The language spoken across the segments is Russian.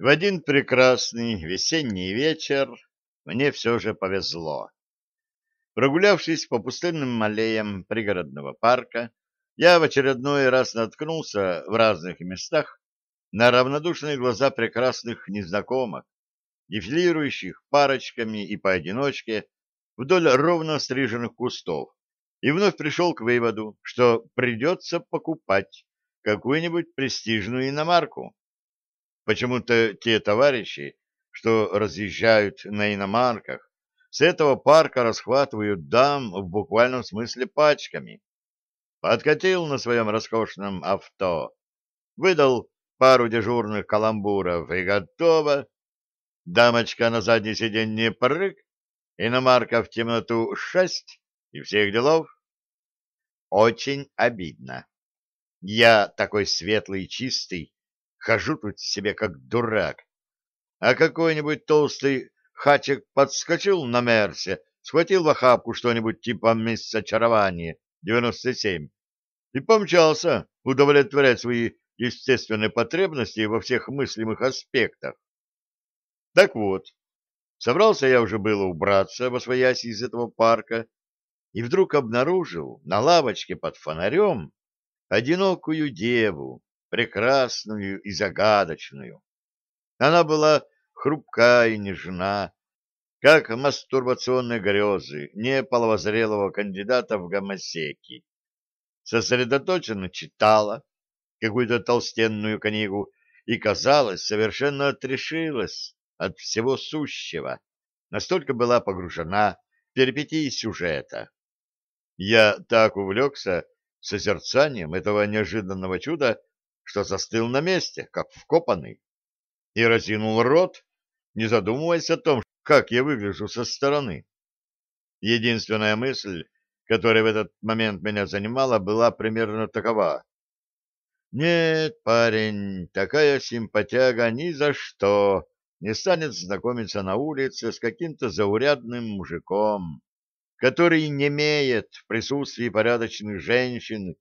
В один прекрасный весенний вечер мне все же повезло. Прогулявшись по пустынным аллеям пригородного парка, я в очередной раз наткнулся в разных местах на равнодушные глаза прекрасных незнакомок, дефилирующих парочками и поодиночке вдоль ровно стриженных кустов, и вновь пришел к выводу, что придется покупать какую-нибудь престижную иномарку. Почему-то те товарищи, что разъезжают на иномарках, с этого парка расхватывают дам в буквальном смысле пачками. Подкатил на своем роскошном авто, выдал пару дежурных каламбуров и готово. Дамочка на заднее сиденье прыг, иномарка в темноту шесть и всех делов. Очень обидно. Я такой светлый и чистый, Хожу тут себе как дурак. А какой-нибудь толстый хачек подскочил на Мерсе, схватил в охапку что-нибудь типа «Мисс Очарование» 97 и помчался удовлетворять свои естественные потребности во всех мыслимых аспектах. Так вот, собрался я уже было убраться во своясь из этого парка, и вдруг обнаружил на лавочке под фонарем одинокую деву, прекрасную и загадочную. Она была хрупка и нежна, как мастурбационные грезы неполовозрелого кандидата в гомосеки. Сосредоточенно читала какую-то толстенную книгу и, казалось, совершенно отрешилась от всего сущего, настолько была погружена в перипетии сюжета. Я так увлекся созерцанием этого неожиданного чуда, что застыл на месте, как вкопанный, и разинул рот, не задумываясь о том, как я выгляжу со стороны. Единственная мысль, которая в этот момент меня занимала, была примерно такова. Нет, парень, такая симпатяга ни за что не станет знакомиться на улице с каким-то заурядным мужиком, который не имеет в присутствии порядочных женщин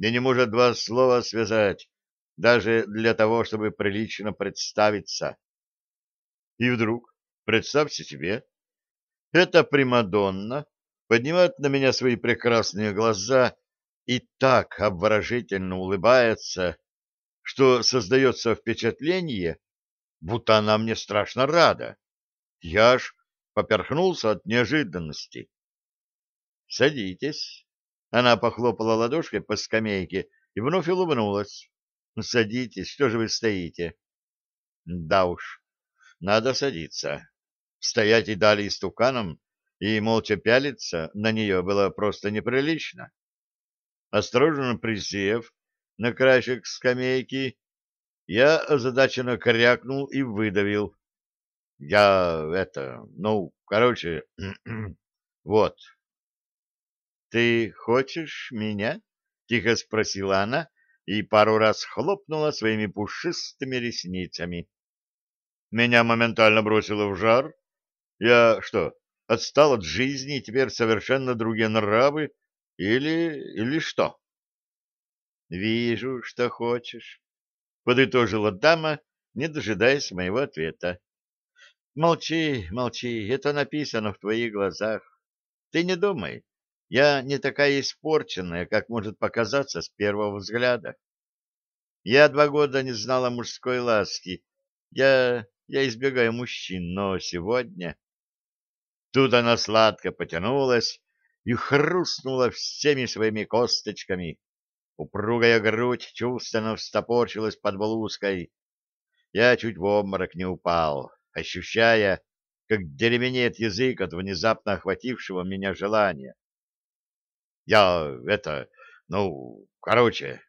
и не может два слова связать, даже для того, чтобы прилично представиться. И вдруг, представьте себе, эта Примадонна поднимает на меня свои прекрасные глаза и так обворожительно улыбается, что создается впечатление, будто она мне страшно рада. Я аж поперхнулся от неожиданности. — Садитесь. Она похлопала ладошкой по скамейке и вновь улыбнулась. — Садитесь, что же вы стоите? — Да уж, надо садиться. Стоять и далее истуканом и молча пялиться на нее было просто неприлично. Осторожно присев на краешек скамейки, я озадаченно крякнул и выдавил. Я это, ну, короче, вот, «Ты хочешь меня?» — тихо спросила она и пару раз хлопнула своими пушистыми ресницами. Меня моментально бросило в жар. Я что, отстал от жизни и теперь совершенно другие нравы? Или... или что? «Вижу, что хочешь», — подытожила дама, не дожидаясь моего ответа. «Молчи, молчи, это написано в твоих глазах. Ты не думай, я не такая испорченная, как может показаться с первого взгляда. Я два года не знала мужской ласки. Я... я избегаю мужчин, но сегодня... Тут она сладко потянулась и хрустнула всеми своими косточками. Упругая грудь чувственно встопорчилась под блузкой. Я чуть в обморок не упал, ощущая, как деревенеет язык от внезапно охватившего меня желания. Я это, ну, короче...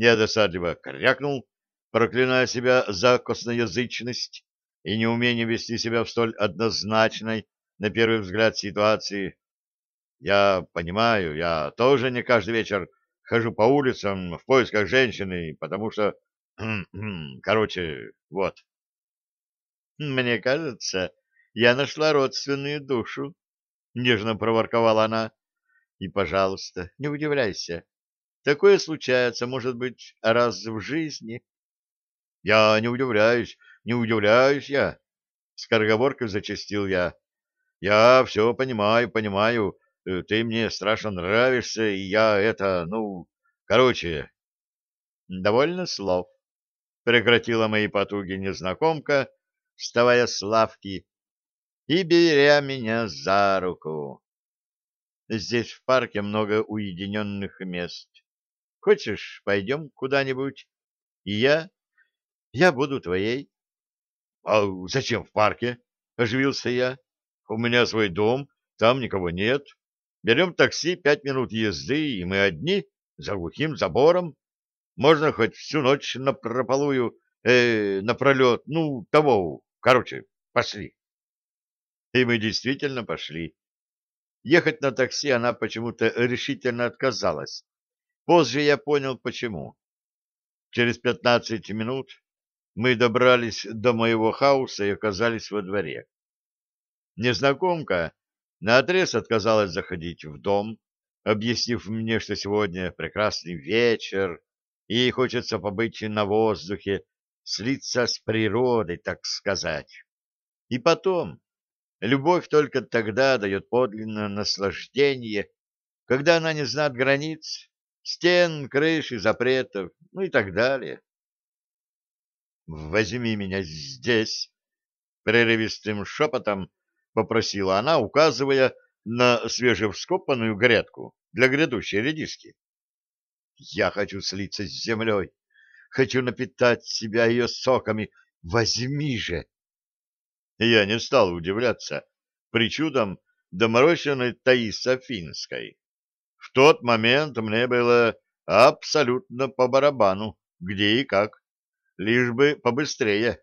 Я досадливо крякнул, проклиная себя за косноязычность и неумение вести себя в столь однозначной, на первый взгляд, ситуации. Я понимаю, я тоже не каждый вечер хожу по улицам в поисках женщины, потому что... Короче, вот. Мне кажется, я нашла родственную душу, — нежно проворковала она. И, пожалуйста, не удивляйся. Такое случается, может быть, раз в жизни. Я не удивляюсь, не удивляюсь я. Скороговоркой зачастил я. Я все понимаю, понимаю. Э, ты мне страшно нравишься, и я это, ну... Короче, довольно слов. Прекратила мои потуги незнакомка, вставая с лавки и беря меня за руку. Здесь в парке много уединенных мест. Хочешь, пойдем куда-нибудь? И я... Я буду твоей. — А зачем в парке? — оживился я. — У меня свой дом, там никого нет. Берем такси, пять минут езды, и мы одни, за глухим забором. Можно хоть всю ночь напропалую, э, напролет, ну, того, короче, пошли. И мы действительно пошли. Ехать на такси она почему-то решительно отказалась. Позже я понял, почему. Через пятнадцать минут мы добрались до моего хаоса и оказались во дворе. Незнакомка наотрез отказалась заходить в дом, объяснив мне, что сегодня прекрасный вечер, и ей хочется побыть на воздухе, слиться с природой, так сказать. И потом, любовь только тогда дает подлинное наслаждение, когда она не знает границ, стен, крыши, запретов, ну и так далее. «Возьми меня здесь!» — прерывистым шепотом попросила она, указывая на свежевскопанную грядку для грядущей редиски. Я хочу слиться с землей, хочу напитать себя ее соками. Возьми же! Я не стал удивляться причудам доморощенной Таиса Финской. В тот момент мне было абсолютно по барабану, где и как, лишь бы побыстрее.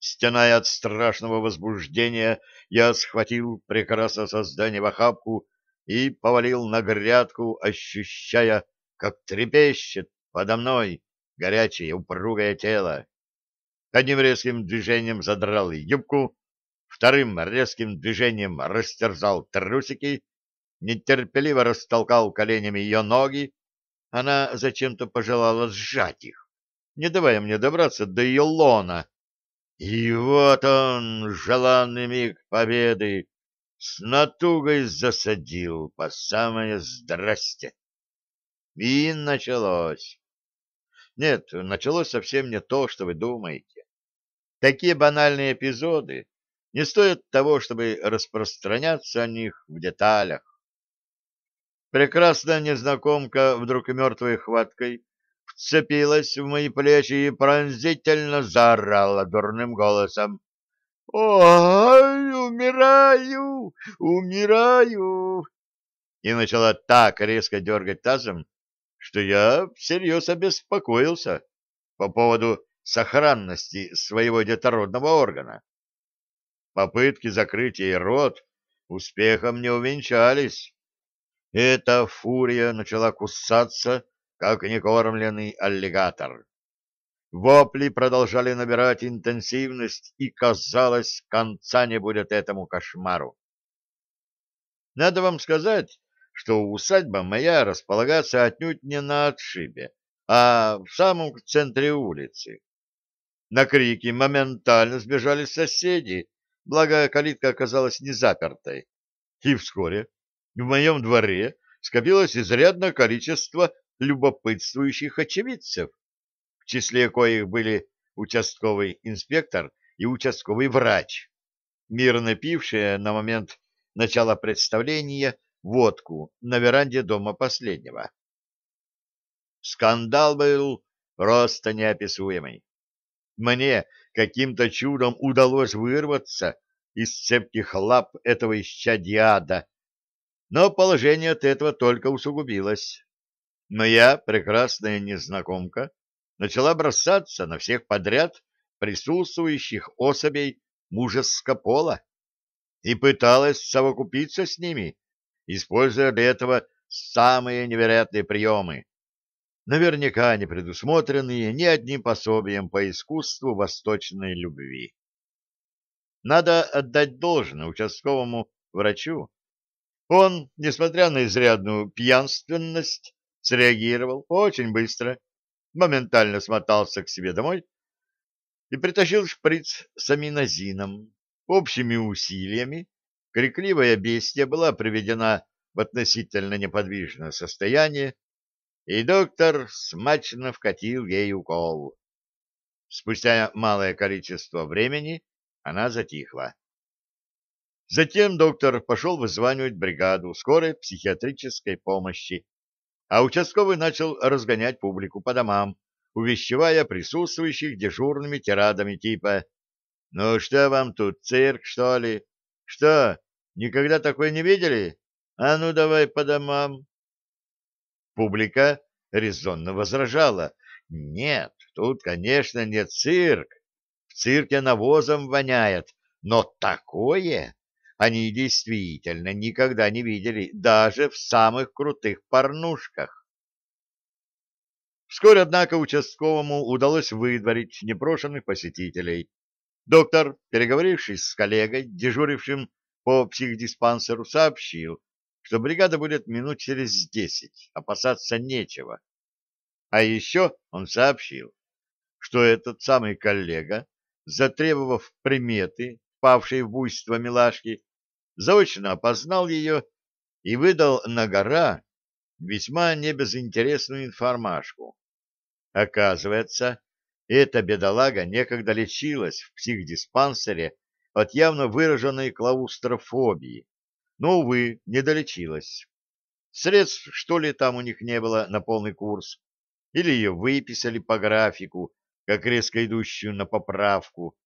Стеная от страшного возбуждения, я схватил прекрасное создание в охапку и повалил на грядку, ощущая, как трепещет подо мной горячее упругое тело. Одним резким движением задрал юбку, вторым резким движением растерзал трусики, нетерпеливо растолкал коленями ее ноги. Она зачем-то пожелала сжать их, не давая мне добраться до ее лона, и вот он, желанный миг победы, с натугой засадил по самое здрасте. И началось. Нет, началось совсем не то, что вы думаете. Такие банальные эпизоды не стоят того, чтобы распространяться о них в деталях. Прекрасная незнакомка вдруг мертвой хваткой вцепилась в мои плечи и пронзительно заорала дурным голосом. «Ой, умираю, умираю!» И начала так резко дергать тазом, что я всерьез обеспокоился по поводу сохранности своего детородного органа. Попытки закрыть ей рот успехом не увенчались. Эта фурия начала кусаться, как некормленный аллигатор. Вопли продолжали набирать интенсивность, и, казалось, конца не будет этому кошмару. Надо вам сказать, что усадьба моя располагается отнюдь не на отшибе, а в самом центре улицы. На крики моментально сбежали соседи, благо калитка оказалась не запертой. И вскоре в моем дворе скопилось изрядное количество любопытствующих очевидцев, в числе коих были участковый инспектор и участковый врач, мирно пившие на момент начала представления водку на веранде дома последнего. Скандал был просто неописуемый. Мне каким-то чудом удалось вырваться из цепких лап этого исчадьяда, но положение от этого только усугубилось. Моя прекрасная незнакомка начала бросаться на всех подряд присутствующих особей мужеского пола и пыталась совокупиться с ними, используя для этого самые невероятные приемы, наверняка не предусмотренные ни одним пособием по искусству восточной любви. Надо отдать должное участковому врачу. Он, несмотря на изрядную пьянственность, среагировал очень быстро моментально смотался к себе домой и притащил шприц с аминозином. Общими усилиями крикливая бестия была приведена в относительно неподвижное состояние, и доктор смачно вкатил ей укол. Спустя малое количество времени она затихла. Затем доктор пошел вызванивать бригаду скорой психиатрической помощи, а участковый начал разгонять публику по домам, увещевая присутствующих дежурными тирадами типа «Ну что вам тут, цирк, что ли? Что, никогда такой не видели? А ну давай по домам!» Публика резонно возражала «Нет, тут, конечно, не цирк, в цирке навозом воняет, но такое они действительно никогда не видели даже в самых крутых порнушках. Вскоре, однако, участковому удалось выдворить непрошенных посетителей. Доктор, переговорившись с коллегой, дежурившим по психдиспансеру, сообщил, что бригада будет минут через десять, опасаться нечего. А еще он сообщил, что этот самый коллега, затребовав приметы, павшей в буйство милашки, заочно опознал ее и выдал на гора весьма небезынтересную информашку. Оказывается, эта бедолага некогда лечилась в психдиспансере от явно выраженной клаустрофобии, но, увы, не долечилась. Средств, что ли, там у них не было на полный курс, или ее выписали по графику, как резко идущую на поправку,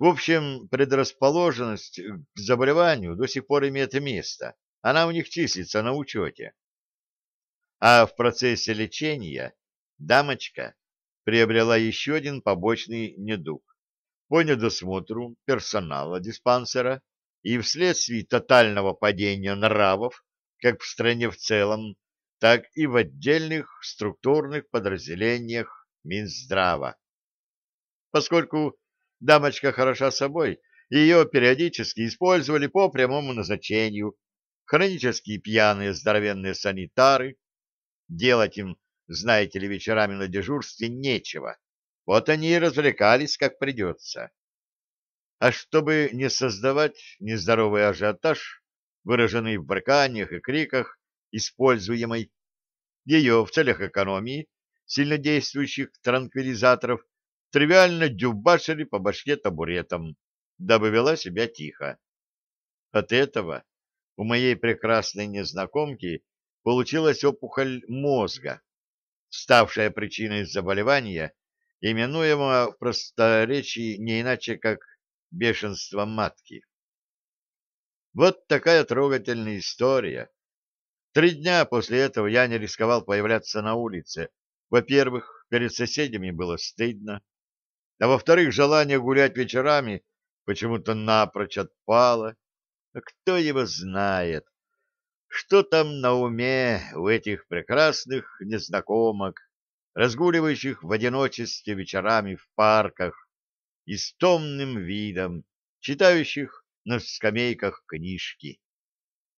в общем, предрасположенность к заболеванию до сих пор имеет место. Она у них числится на учете. А в процессе лечения дамочка приобрела еще один побочный недуг. По недосмотру персонала диспансера и вследствие тотального падения нравов как в стране в целом, так и в отдельных структурных подразделениях Минздрава. Поскольку Дамочка хороша собой, ее периодически использовали по прямому назначению. Хронические пьяные здоровенные санитары. Делать им, знаете ли, вечерами на дежурстве нечего. Вот они и развлекались, как придется. А чтобы не создавать нездоровый ажиотаж, выраженный в брыканиях и криках, используемой ее в целях экономии сильнодействующих транквилизаторов, тривиально дюбашили по башке табуретом, дабы вела себя тихо. От этого у моей прекрасной незнакомки получилась опухоль мозга, ставшая причиной заболевания, именуемого в просторечии не иначе как бешенство матки. Вот такая трогательная история. Три дня после этого я не рисковал появляться на улице. Во-первых, перед соседями было стыдно а во-вторых, желание гулять вечерами почему-то напрочь отпало. А кто его знает, что там на уме у этих прекрасных незнакомок, разгуливающих в одиночестве вечерами в парках и с томным видом читающих на скамейках книжки.